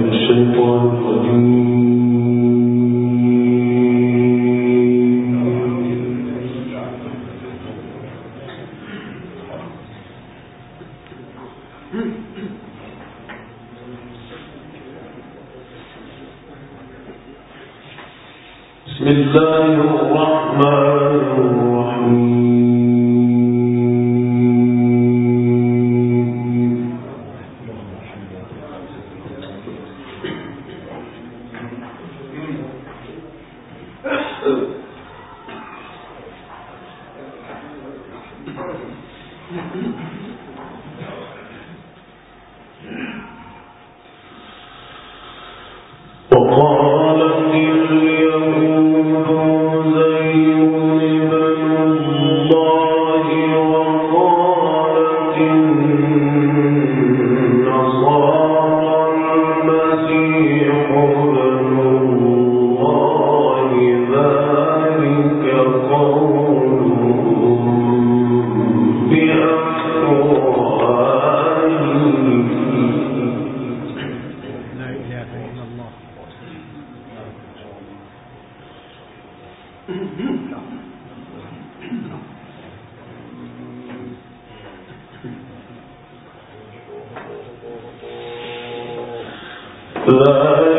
قبل قاتلهم الله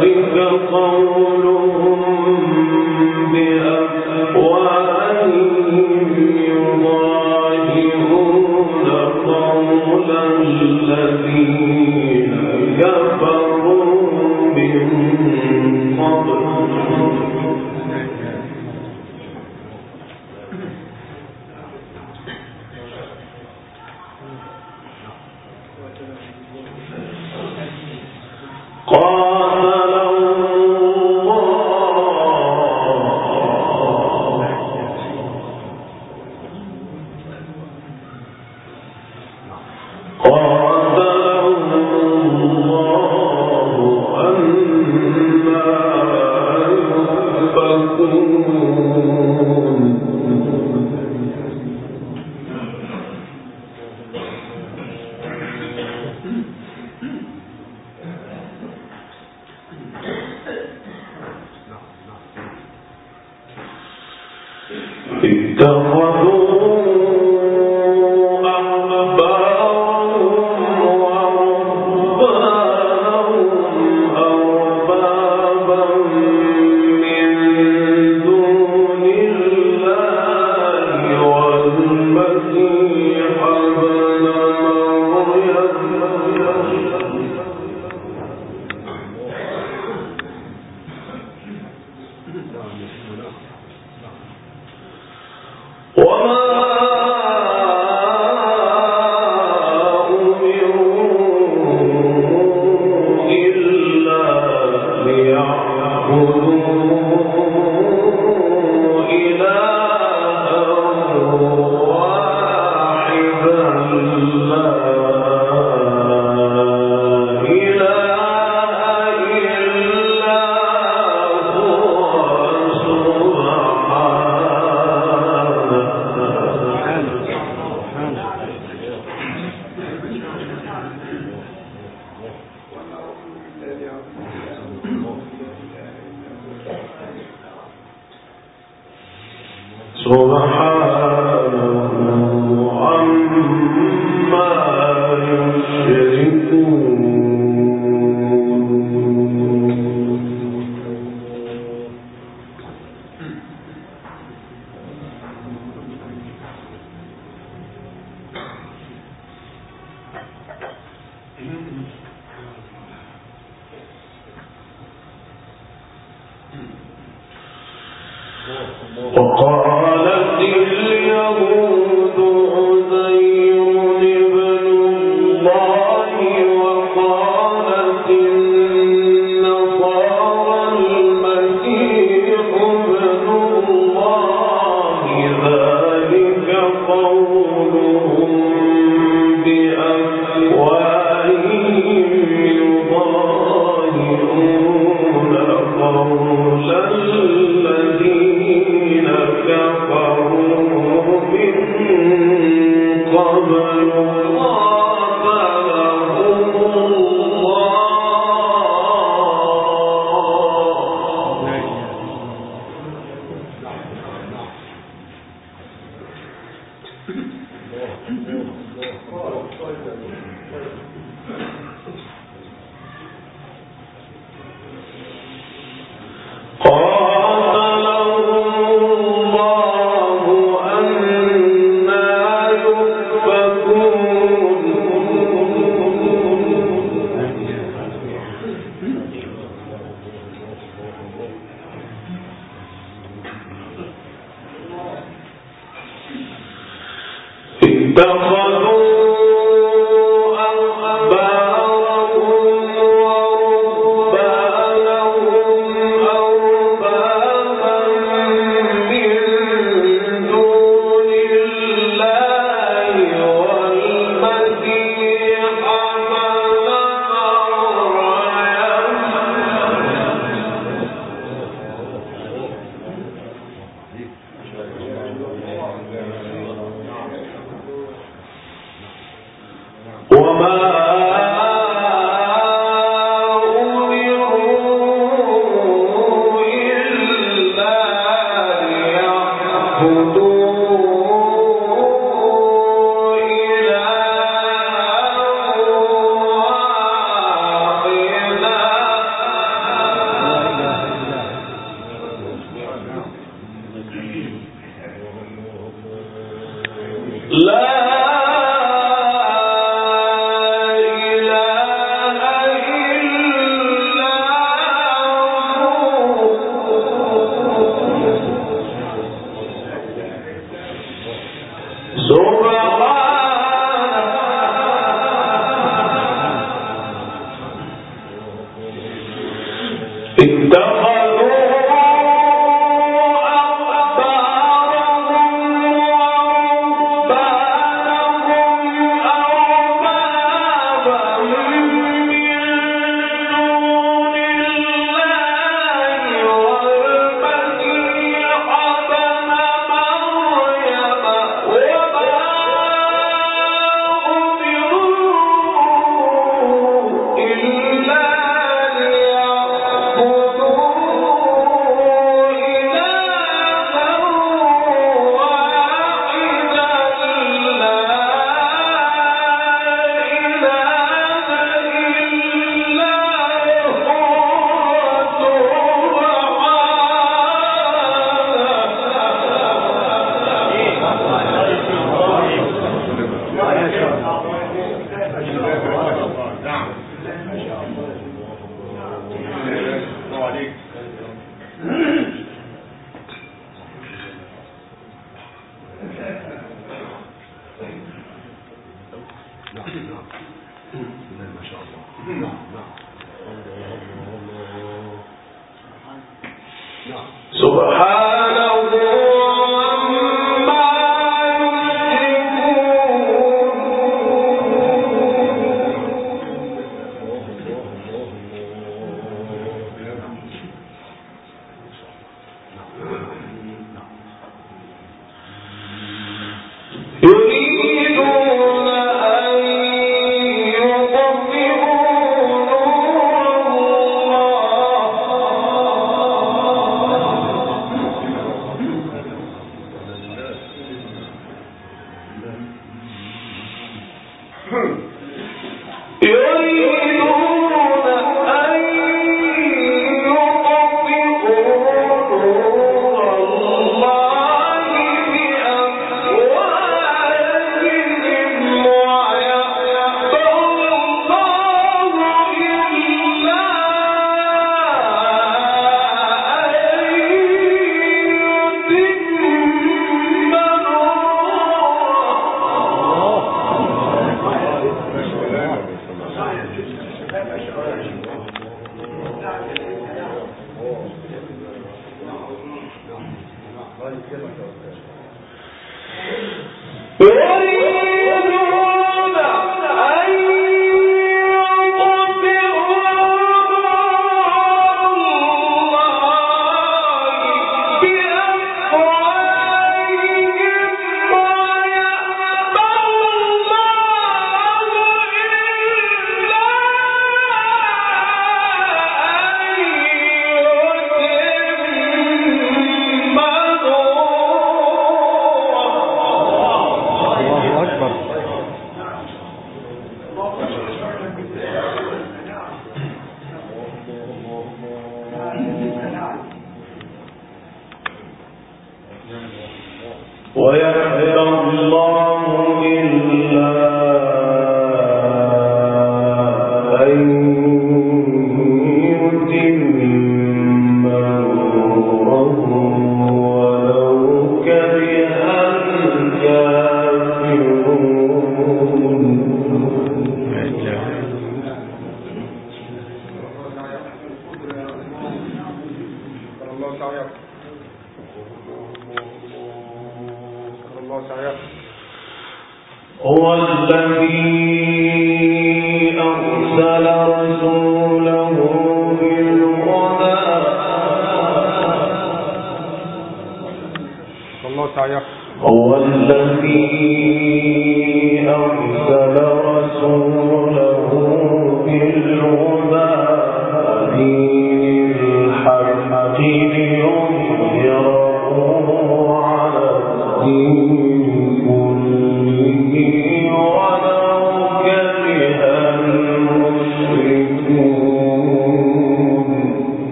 الله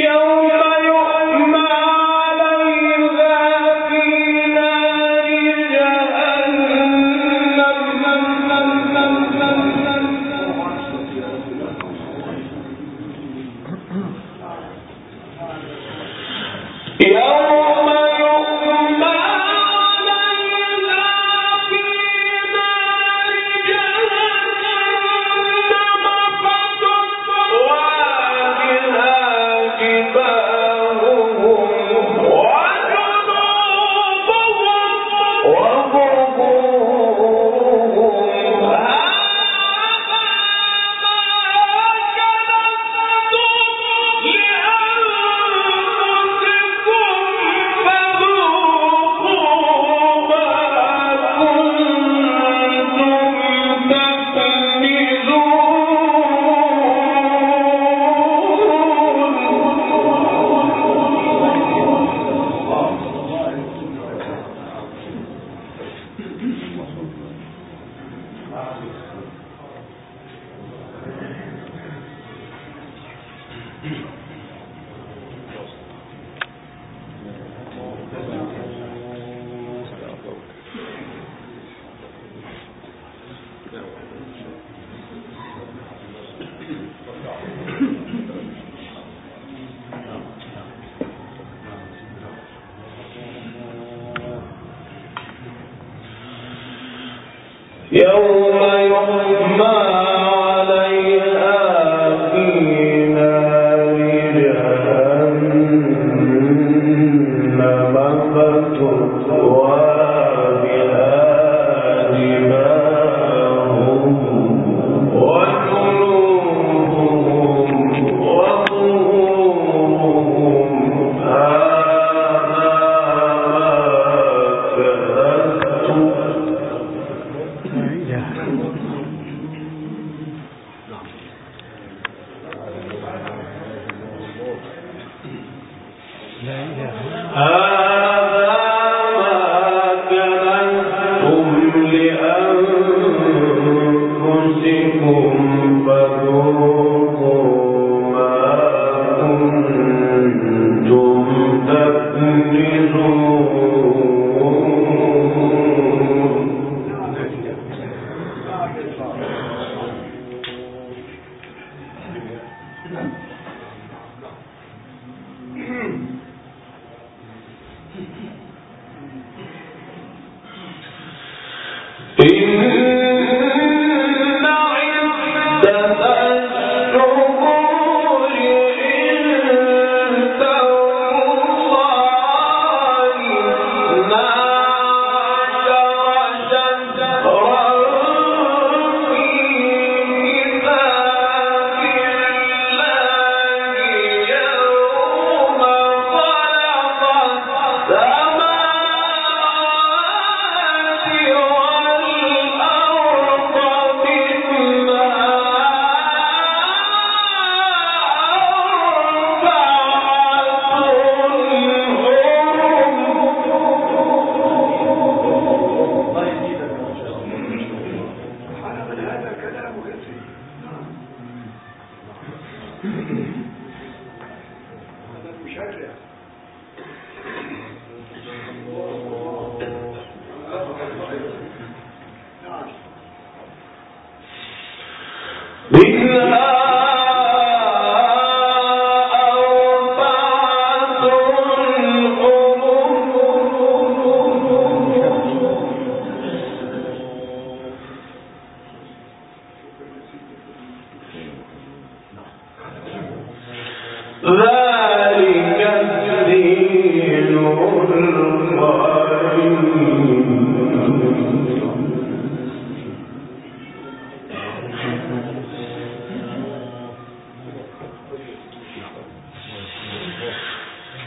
يوم يوم يحمى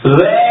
ذلك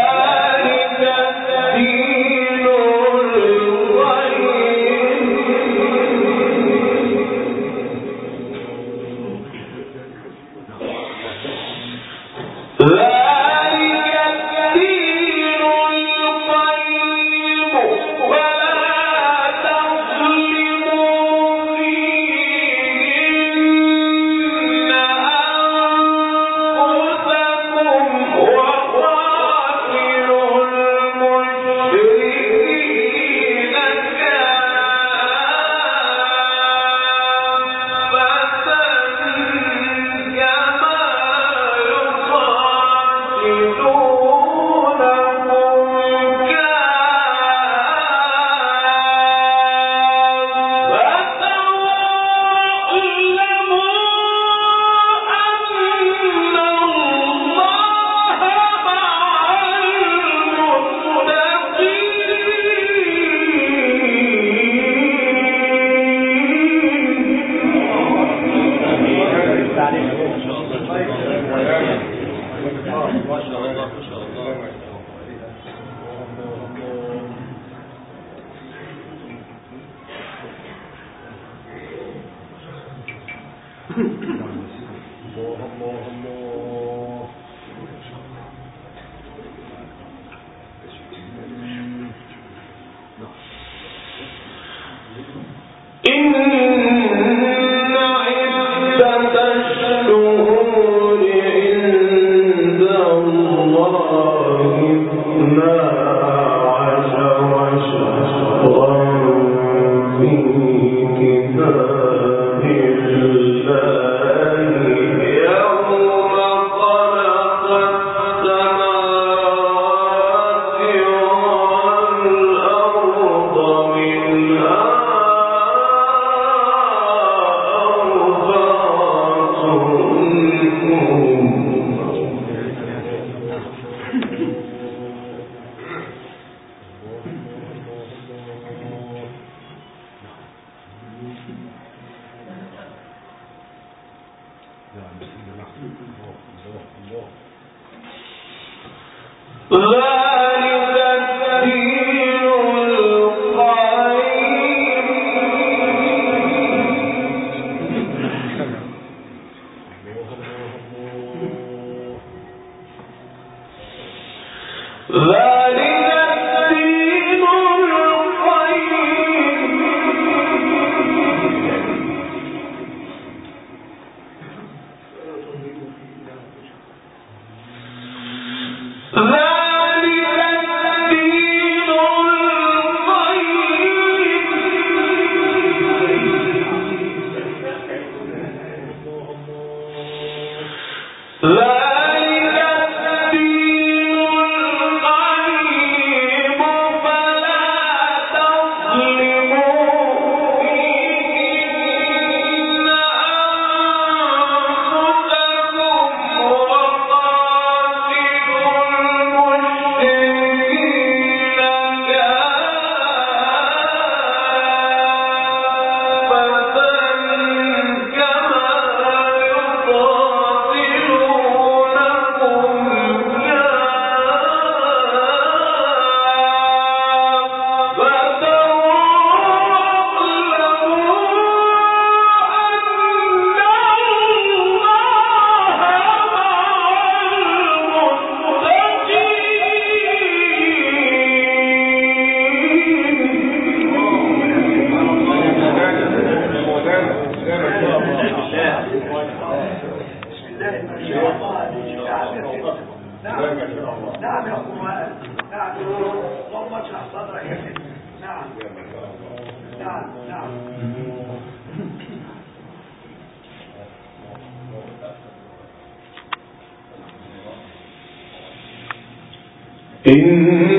إنما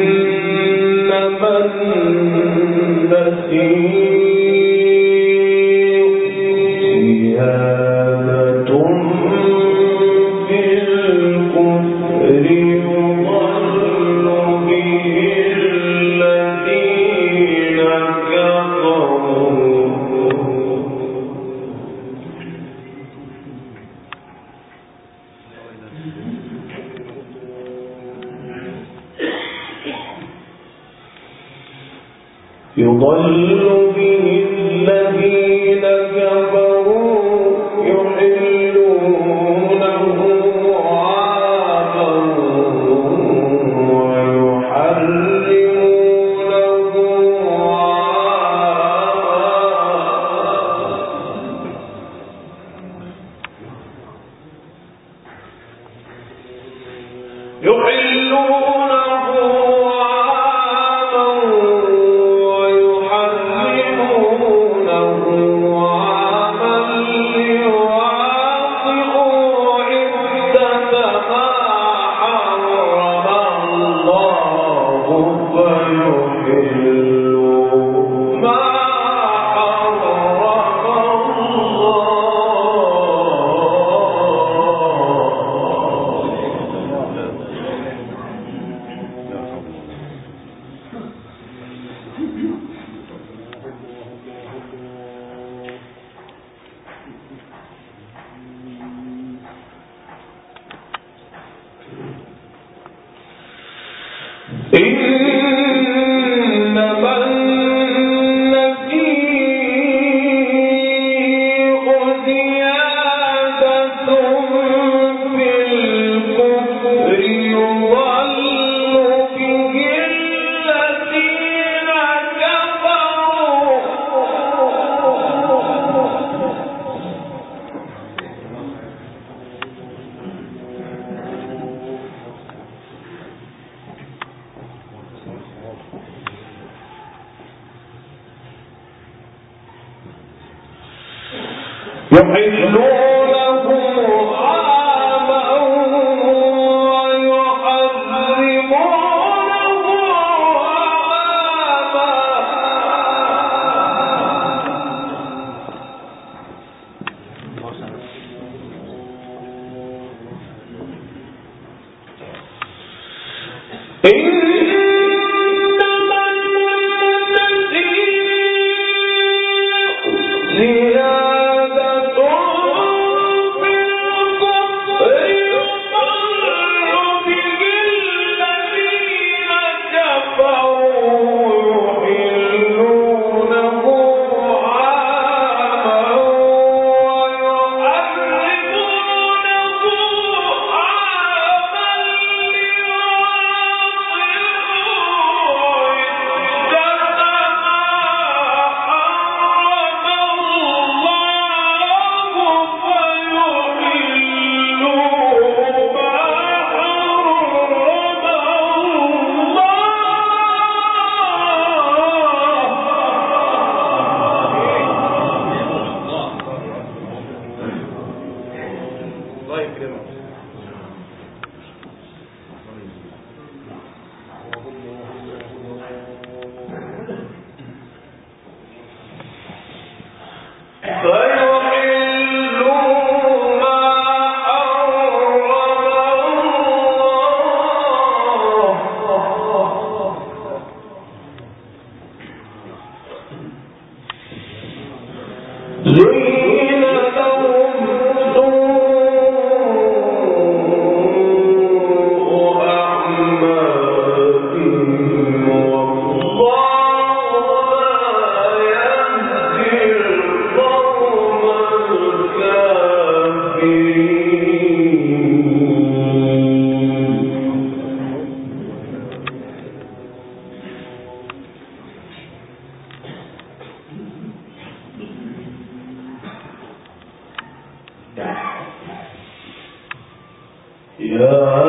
يا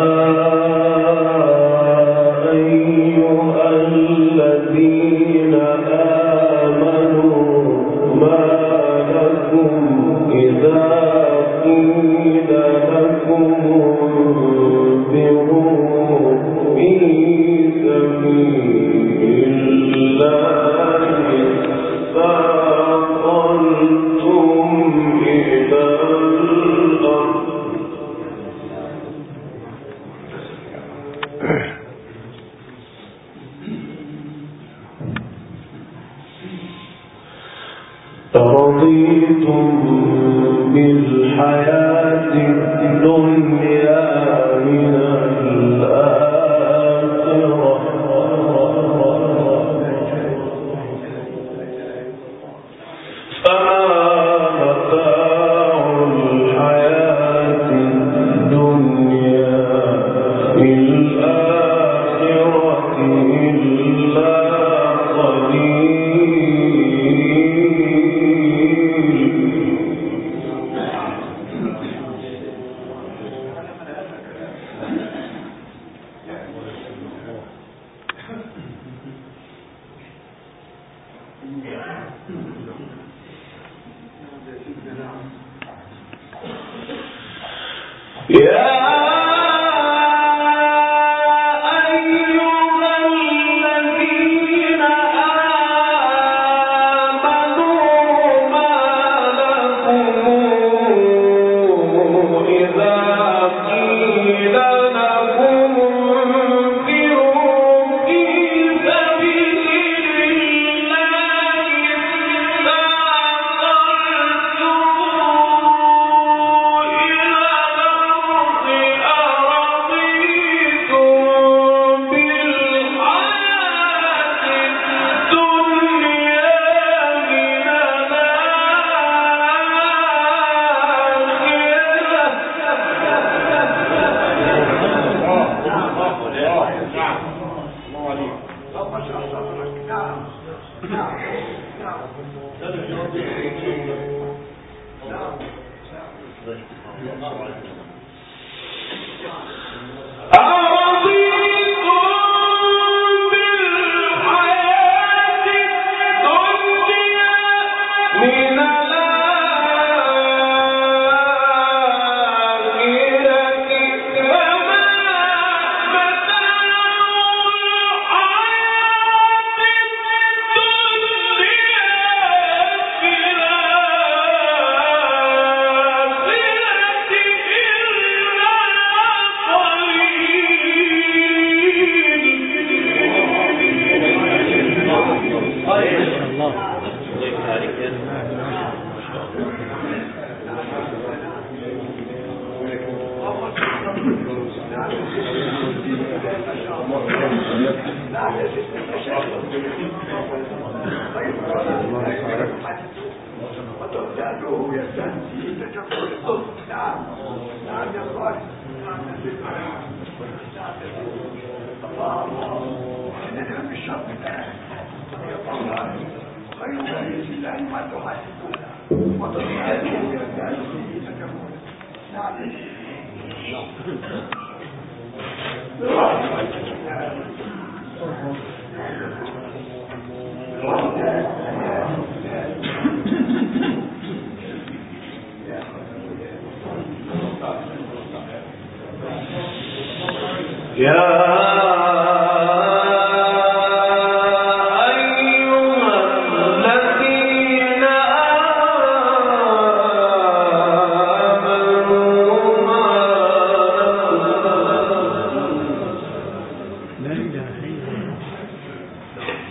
Yeah.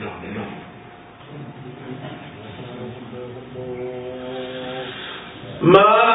on and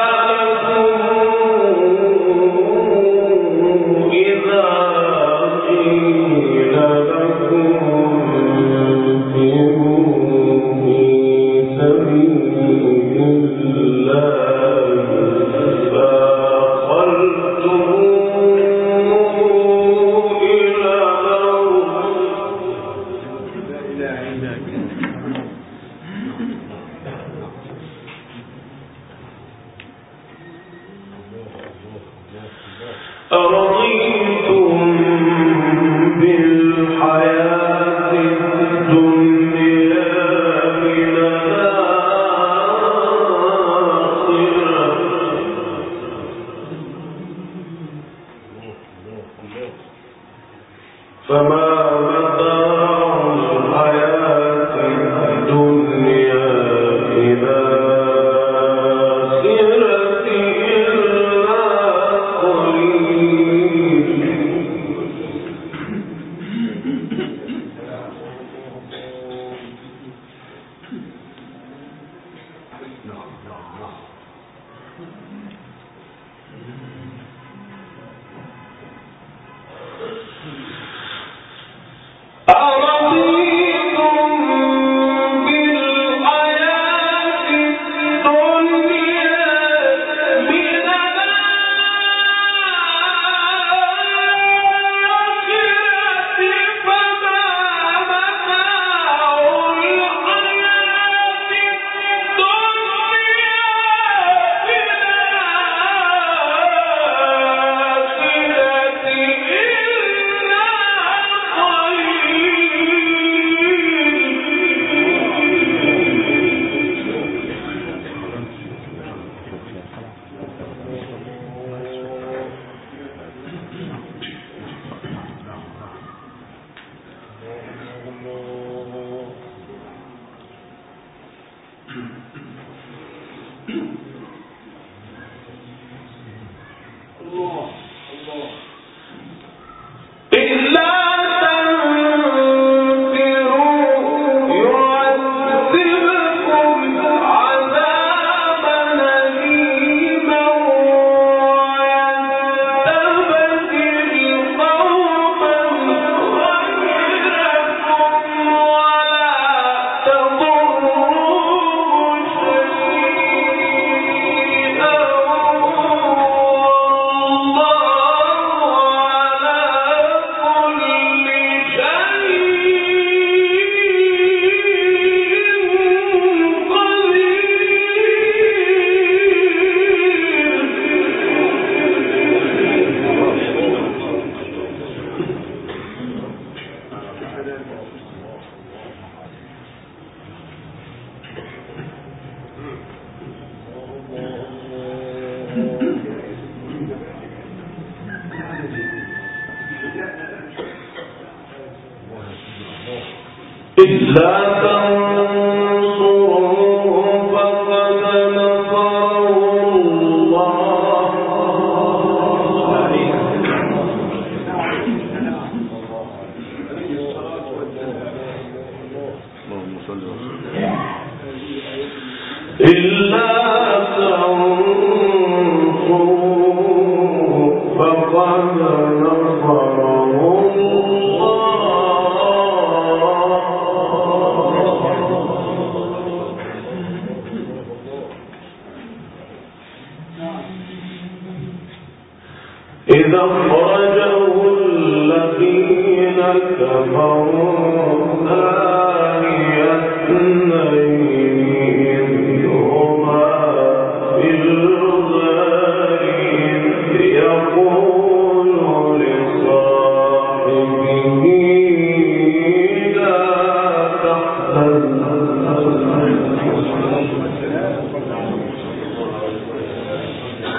إلا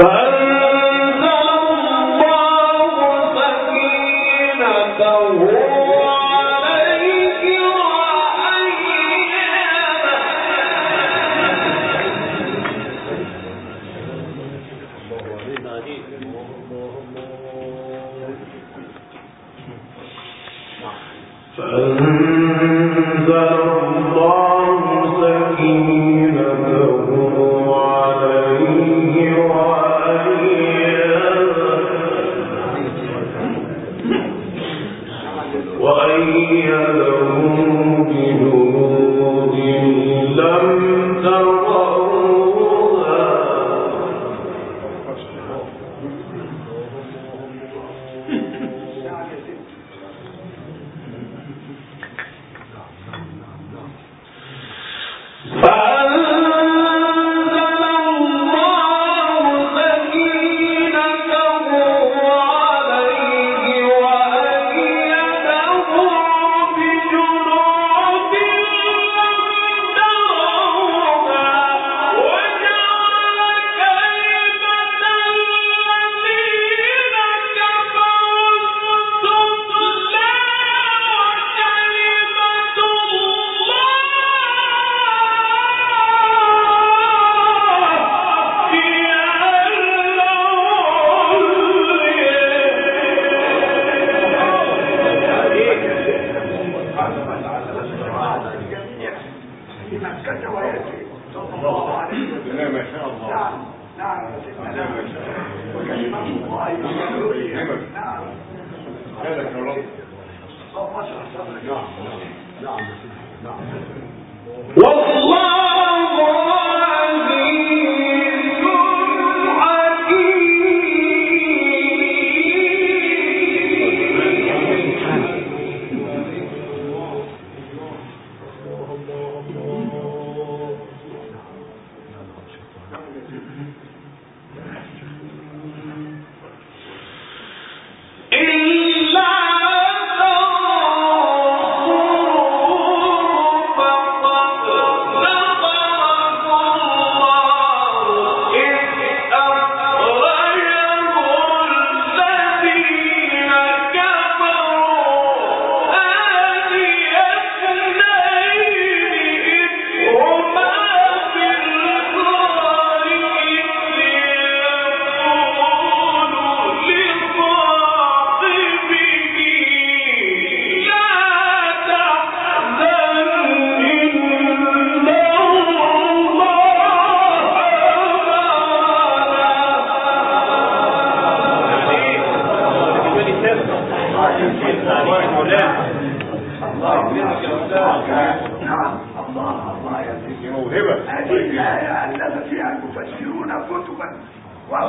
نعم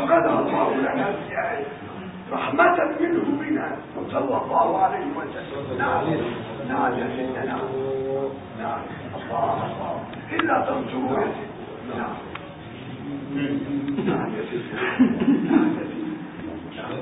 أخذه الله لنا يعني رحمة منه بنا. صلى الله عليه وسلم. نعم. نعم يا سيدنا نعم. نعم. الله الله. إلا تنصروا نعم. نعم يا سيدنا نعم يا سيدنا نعم.